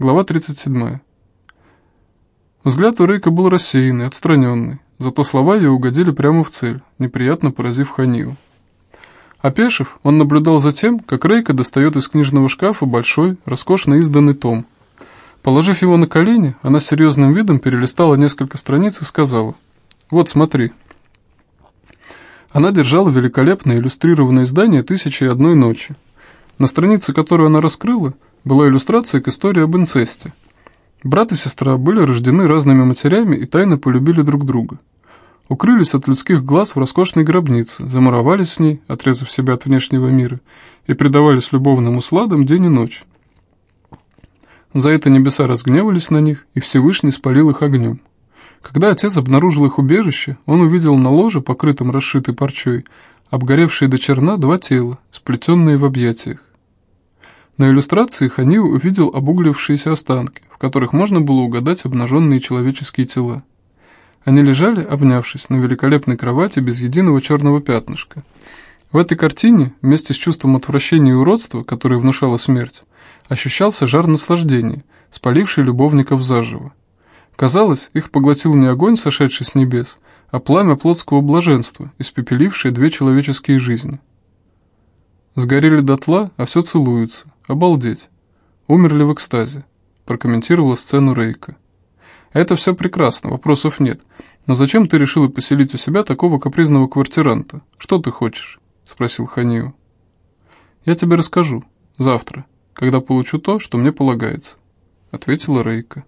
Глава 37. Взгляд у Рейка был рассеянный, отстраненный, зато слова ее угодили прямо в цель, неприятно поразив Ханию. Опешив, он наблюдал за тем, как Рейка достает из книжного шкафа большой, роскошно изданный том. Положив его на колени, она серьезным видом перелистала несколько страниц и сказала, «Вот, смотри». Она держала великолепное иллюстрированное издание «Тысячи и одной ночи». На странице, которую она раскрыла, была иллюстрация к истории об инцесте. Брат и сестра были рождены разными матерями и тайно полюбили друг друга. Укрылись от людских глаз в роскошной гробнице, замуровались в ней, отрезав себя от внешнего мира, и предавались любовным усладам день и ночь. За это небеса разгневались на них, и Всевышний спалил их огнем. Когда отец обнаружил их убежище, он увидел на ложе, покрытом расшитой парчой, обгоревшие до черна два тела, сплетенные в объятиях. На иллюстрации Хани увидел обуглившиеся останки, в которых можно было угадать обнаженные человеческие тела. Они лежали, обнявшись, на великолепной кровати без единого черного пятнышка. В этой картине, вместе с чувством отвращения и уродства, которое внушала смерть, ощущался жар наслаждения, спаливший любовников заживо. Казалось, их поглотил не огонь, сошедший с небес, а пламя плотского блаженства, испепелившее две человеческие жизни. Сгорели дотла, а все целуются. Обалдеть. Умерли в экстазе. Прокомментировала сцену Рейка. Это все прекрасно, вопросов нет. Но зачем ты решила поселить у себя такого капризного квартиранта? Что ты хочешь? Спросил Ханию. Я тебе расскажу. Завтра, когда получу то, что мне полагается. Ответила Рейка.